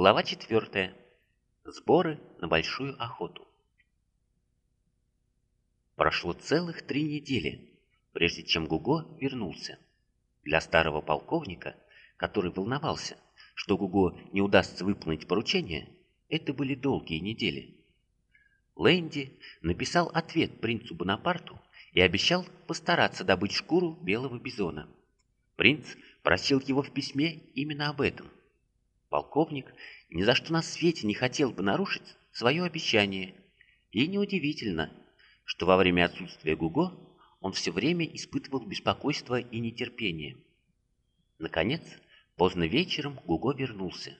Глава 4. Сборы на большую охоту. Прошло целых три недели, прежде чем Гуго вернулся. Для старого полковника, который волновался, что Гуго не удастся выполнить поручение, это были долгие недели. Лэнди написал ответ принцу Бонапарту и обещал постараться добыть шкуру белого бизона. Принц просил его в письме именно об этом. Полковник ни за что на свете не хотел бы нарушить свое обещание. И неудивительно, что во время отсутствия Гуго он все время испытывал беспокойство и нетерпение. Наконец, поздно вечером Гуго вернулся.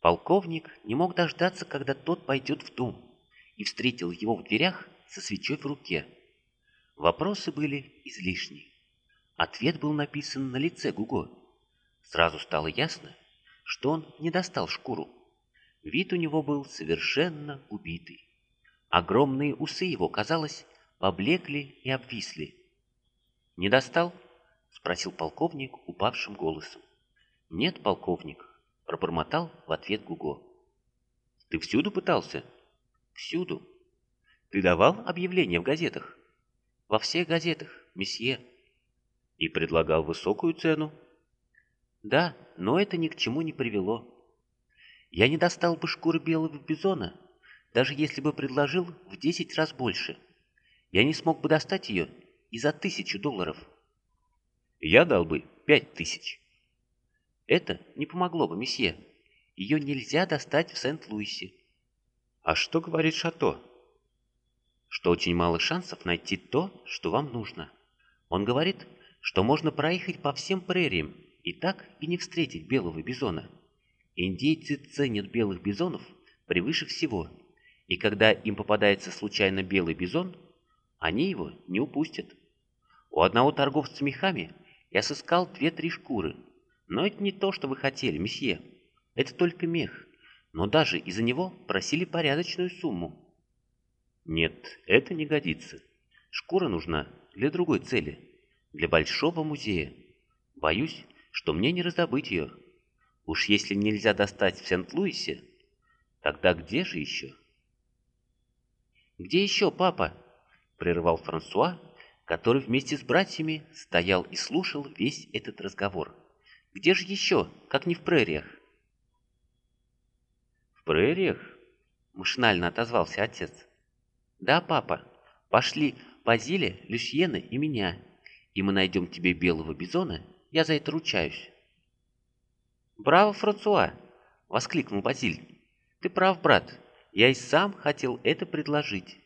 Полковник не мог дождаться, когда тот пойдет в дом, и встретил его в дверях со свечой в руке. Вопросы были излишни. Ответ был написан на лице Гуго. Сразу стало ясно, что он не достал шкуру. Вид у него был совершенно убитый. Огромные усы его, казалось, поблекли и обвисли. «Не достал?» — спросил полковник упавшим голосом. «Нет, полковник», — пробормотал в ответ Гуго. «Ты всюду пытался?» «Всюду». «Ты давал объявления в газетах?» «Во всех газетах, месье». «И предлагал высокую цену?» Да, но это ни к чему не привело. Я не достал бы шкуры белого бизона, даже если бы предложил в десять раз больше. Я не смог бы достать ее и за тысячу долларов. Я дал бы пять тысяч. Это не помогло бы, месье. Ее нельзя достать в Сент-Луисе. А что говорит Шато? Что очень мало шансов найти то, что вам нужно. Он говорит, что можно проехать по всем прериям и так и не встретить белого бизона. Индейцы ценят белых бизонов превыше всего, и когда им попадается случайно белый бизон, они его не упустят. У одного торговца мехами я сыскал две-три шкуры, но это не то, что вы хотели, месье. Это только мех, но даже из-за него просили порядочную сумму. Нет, это не годится. Шкура нужна для другой цели, для большого музея. Боюсь, что мне не раздобыть ее. Уж если нельзя достать в Сент-Луисе, тогда где же еще? «Где еще, папа?» — прервал Франсуа, который вместе с братьями стоял и слушал весь этот разговор. «Где же еще, как не в прериях?» «В прериях?» — машинально отозвался отец. «Да, папа, пошли Базиле, Люсьена и меня, и мы найдем тебе белого бизона я за это ручаюсь. «Браво, Франсуа!» — воскликнул Базиль. «Ты прав, брат. Я и сам хотел это предложить».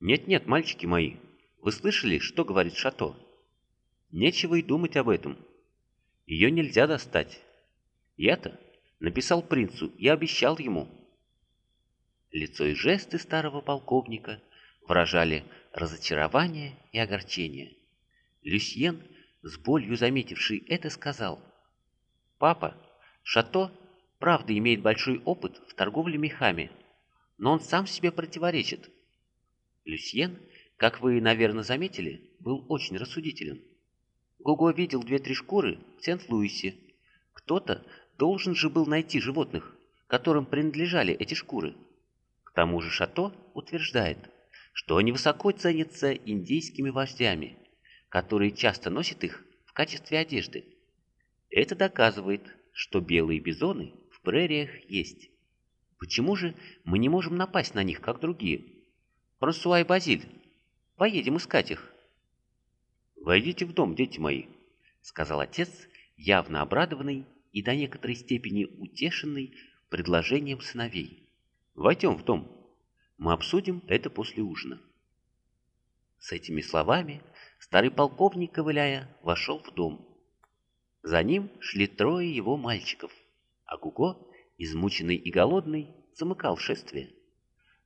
«Нет-нет, мальчики мои, вы слышали, что говорит Шато? Нечего и думать об этом. Ее нельзя достать. Я-то написал принцу и обещал ему». Лицо и жесты старого полковника выражали разочарование и огорчение. Люсьен с болью заметивший это, сказал, «Папа, Шато, правда, имеет большой опыт в торговле мехами, но он сам себе противоречит». Люсьен, как вы, наверное, заметили, был очень рассудителен. Гуго видел две-три шкуры в Сент-Луисе. Кто-то должен же был найти животных, которым принадлежали эти шкуры. К тому же Шато утверждает, что они высоко ценятся индейскими вождями – которые часто носят их в качестве одежды. Это доказывает, что белые бизоны в прериях есть. Почему же мы не можем напасть на них, как другие? Франсуа и Базиль, поедем искать их. «Войдите в дом, дети мои», — сказал отец, явно обрадованный и до некоторой степени утешенный предложением сыновей. «Войдем в дом. Мы обсудим это после ужина». С этими словами Старый полковник, ковыляя, вошел в дом. За ним шли трое его мальчиков, а Гуго, измученный и голодный, замыкал шествие.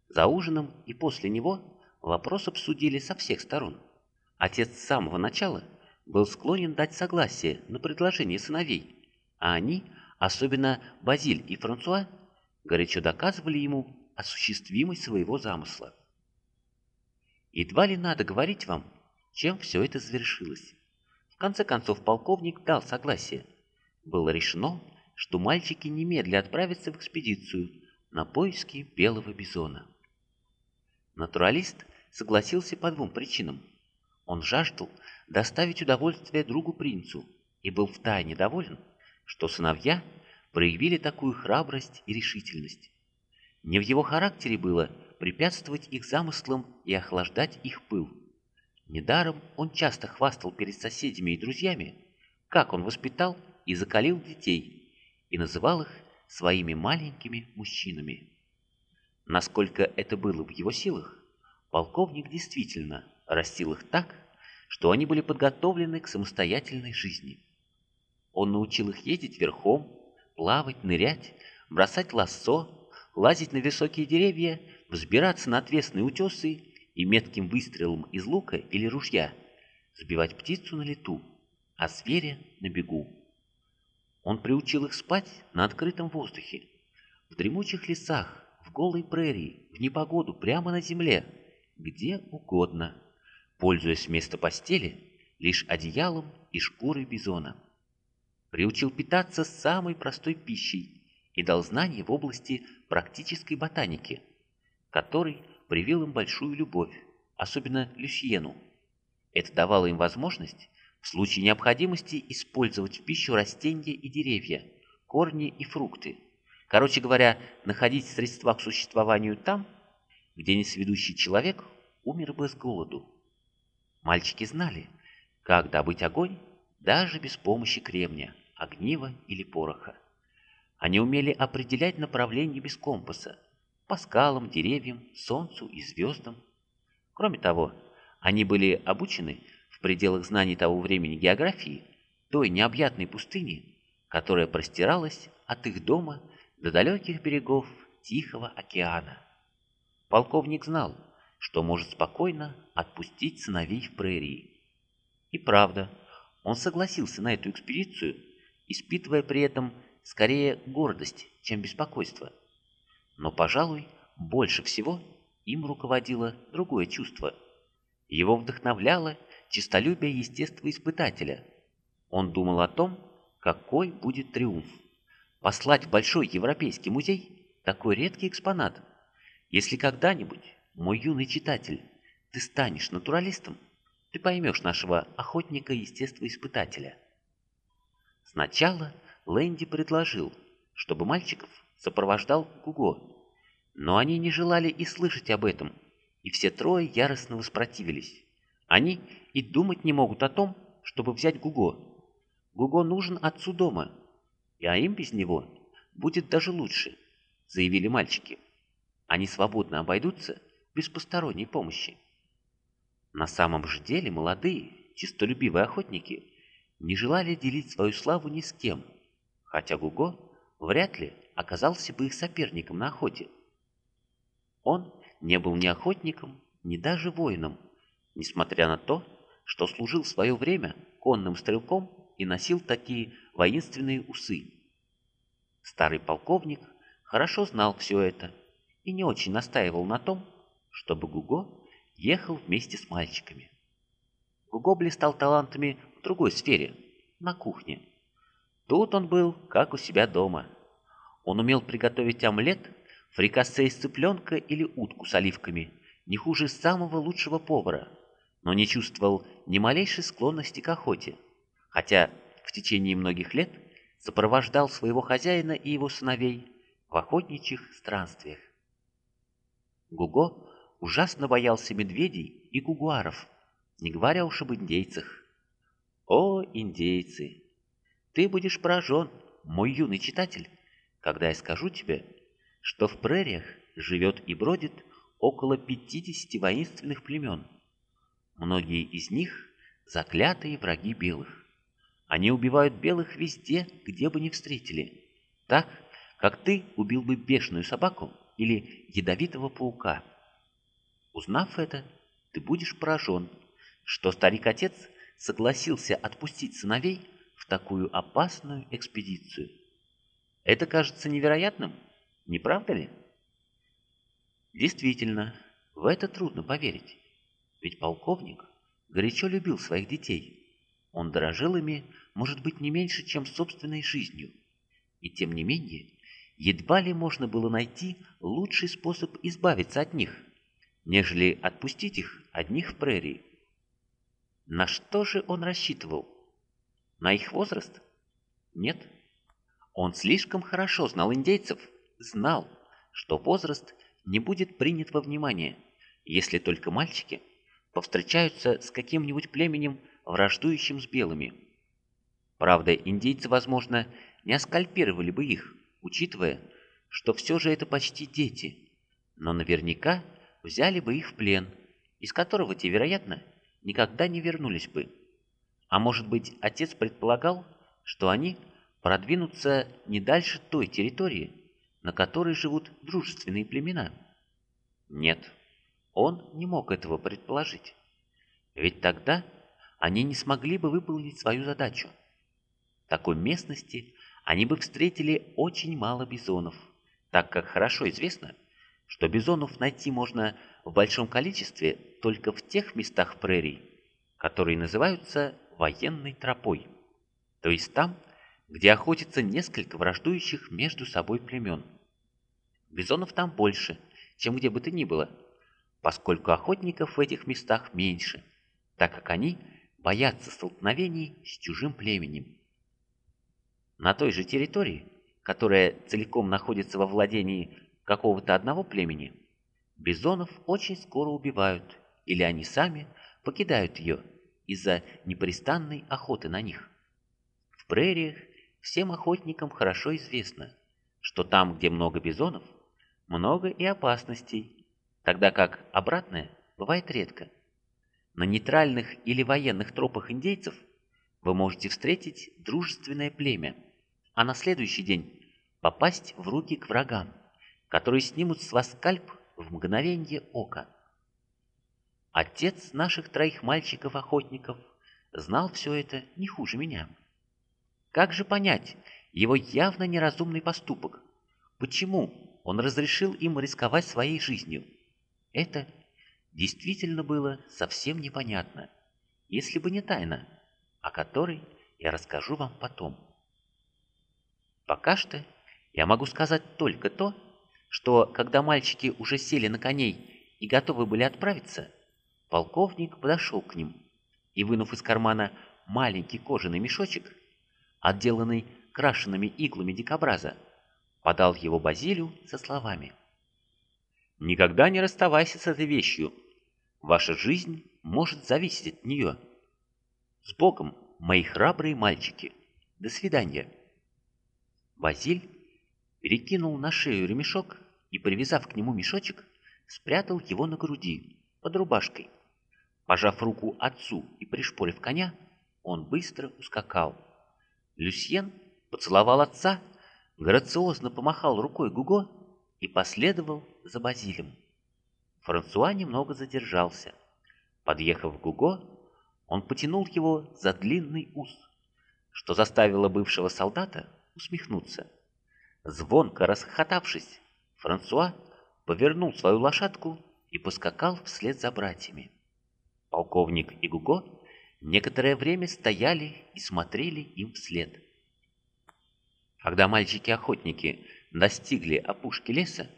За ужином и после него вопрос обсудили со всех сторон. Отец с самого начала был склонен дать согласие на предложение сыновей, а они, особенно Базиль и Франсуа, горячо доказывали ему осуществимость своего замысла. Едва ли надо говорить вам, чем все это завершилось. В конце концов полковник дал согласие. Было решено, что мальчики немедля отправятся в экспедицию на поиски белого бизона. Натуралист согласился по двум причинам. Он жаждал доставить удовольствие другу принцу и был втайне доволен, что сыновья проявили такую храбрость и решительность. Не в его характере было препятствовать их замыслам и охлаждать их пыл. Недаром он часто хвастал перед соседями и друзьями, как он воспитал и закалил детей, и называл их своими маленькими мужчинами. Насколько это было в его силах, полковник действительно растил их так, что они были подготовлены к самостоятельной жизни. Он научил их ездить верхом, плавать, нырять, бросать лассо, лазить на высокие деревья, взбираться на отвесные утесы и метким выстрелом из лука или ружья сбивать птицу на лету, а зверя на бегу. Он приучил их спать на открытом воздухе, в дремучих лесах, в голой прерии, в непогоду, прямо на земле, где угодно, пользуясь вместо постели лишь одеялом и шкурой бизона. Приучил питаться самой простой пищей и дал знания в области практической ботаники, который привил им большую любовь, особенно Люсьену. Это давало им возможность в случае необходимости использовать в пищу растения и деревья, корни и фрукты. Короче говоря, находить средства к существованию там, где несведущий человек умер бы с голоду. Мальчики знали, как добыть огонь даже без помощи кремня, огнива или пороха. Они умели определять направление без компаса, по скалам, деревьям, солнцу и звездам. Кроме того, они были обучены в пределах знаний того времени географии, той необъятной пустыни, которая простиралась от их дома до далеких берегов Тихого океана. Полковник знал, что может спокойно отпустить сыновей в прерии. И правда, он согласился на эту экспедицию, испытывая при этом скорее гордость, чем беспокойство. Но, пожалуй, больше всего им руководило другое чувство. Его вдохновляло честолюбие естествоиспытателя. Он думал о том, какой будет триумф. Послать в Большой Европейский музей такой редкий экспонат. Если когда-нибудь, мой юный читатель, ты станешь натуралистом, ты поймешь нашего охотника-естествоиспытателя. Сначала Лэнди предложил, чтобы мальчиков сопровождал Гуго, но они не желали и слышать об этом, и все трое яростно воспротивились. Они и думать не могут о том, чтобы взять Гуго. Гуго нужен отцу дома, а им без него будет даже лучше, заявили мальчики. Они свободно обойдутся без посторонней помощи. На самом же деле молодые, чистолюбивые охотники не желали делить свою славу ни с кем, хотя Гуго вряд ли оказался бы их соперником на охоте. Он не был ни охотником, ни даже воином, несмотря на то, что служил в свое время конным стрелком и носил такие воинственные усы. Старый полковник хорошо знал все это и не очень настаивал на том, чтобы Гуго ехал вместе с мальчиками. Гуго блистал талантами в другой сфере, на кухне. Тут он был, как у себя дома. Он умел приготовить омлет, фрикасе из цыпленка или утку с оливками, не хуже самого лучшего повара, но не чувствовал ни малейшей склонности к охоте, хотя в течение многих лет сопровождал своего хозяина и его сыновей в охотничьих странствиях. Гуго ужасно боялся медведей и гугуаров, не говоря уж об индейцах. О, индейцы! Ты будешь поражен, мой юный читатель, когда я скажу тебе, что в прериях живет и бродит около 50 воинственных племен. Многие из них – заклятые враги белых. Они убивают белых везде, где бы ни встретили, так, как ты убил бы бешеную собаку или ядовитого паука. Узнав это, ты будешь поражен, что старик-отец согласился отпустить сыновей в такую опасную экспедицию. Это кажется невероятным, не правда ли? Действительно, в это трудно поверить. Ведь полковник горячо любил своих детей. Он дорожил ими, может быть, не меньше, чем собственной жизнью. И тем не менее, едва ли можно было найти лучший способ избавиться от них, нежели отпустить их одних в прерии. На что же он рассчитывал? На их возраст? Нет. Он слишком хорошо знал индейцев, знал, что возраст не будет принят во внимание, если только мальчики повстречаются с каким-нибудь племенем, враждующим с белыми. Правда, индейцы, возможно, не оскальпировали бы их, учитывая, что все же это почти дети, но наверняка взяли бы их в плен, из которого те, вероятно, никогда не вернулись бы. А может быть, отец предполагал, что они продвинутся не дальше той территории, на которой живут дружественные племена? Нет, он не мог этого предположить. Ведь тогда они не смогли бы выполнить свою задачу. В такой местности они бы встретили очень мало бизонов, так как хорошо известно, что бизонов найти можно в большом количестве только в тех местах прерий, которые называются военной тропой, то есть там, где охотятся несколько враждующих между собой племен. Бизонов там больше, чем где бы то ни было, поскольку охотников в этих местах меньше, так как они боятся столкновений с чужим племенем. На той же территории, которая целиком находится во владении какого-то одного племени, бизонов очень скоро убивают, или они сами покидают ее из-за непрестанной охоты на них. В прериях всем охотникам хорошо известно, что там, где много бизонов, много и опасностей, тогда как обратное бывает редко. На нейтральных или военных тропах индейцев вы можете встретить дружественное племя, а на следующий день попасть в руки к врагам, которые снимут с вас скальп в мгновение ока. Отец наших троих мальчиков-охотников знал все это не хуже меня. Как же понять его явно неразумный поступок? Почему он разрешил им рисковать своей жизнью? Это действительно было совсем непонятно, если бы не тайна, о которой я расскажу вам потом. Пока что я могу сказать только то, что когда мальчики уже сели на коней и готовы были отправиться, полковник подошел к ним и, вынув из кармана маленький кожаный мешочек, отделанный крашенными иглами дикобраза, подал его Базилию со словами. «Никогда не расставайся с этой вещью. Ваша жизнь может зависеть от нее. С Богом, мои храбрые мальчики. До свидания». Базиль перекинул на шею ремешок и, привязав к нему мешочек, спрятал его на груди, под рубашкой. Пожав руку отцу и пришпорив коня, он быстро ускакал. Люсьен поцеловал отца, грациозно помахал рукой Гуго и последовал за Базилем. Франсуа немного задержался. Подъехав к Гуго, он потянул его за длинный ус, что заставило бывшего солдата усмехнуться. Звонко расхохотавшись, Франсуа повернул свою лошадку и поскакал вслед за братьями. Полковник и Гуго некоторое время стояли и смотрели им вслед. Когда мальчики-охотники достигли опушки леса,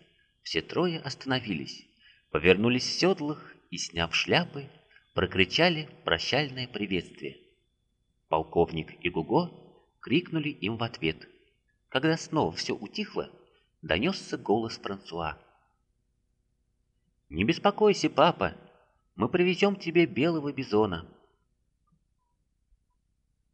все трое остановились, повернулись в седлах и, сняв шляпы, прокричали прощальное приветствие. Полковник и Гуго крикнули им в ответ. Когда снова все утихло, донесся голос Франсуа. «Не беспокойся, папа, мы привезем тебе белого бизона».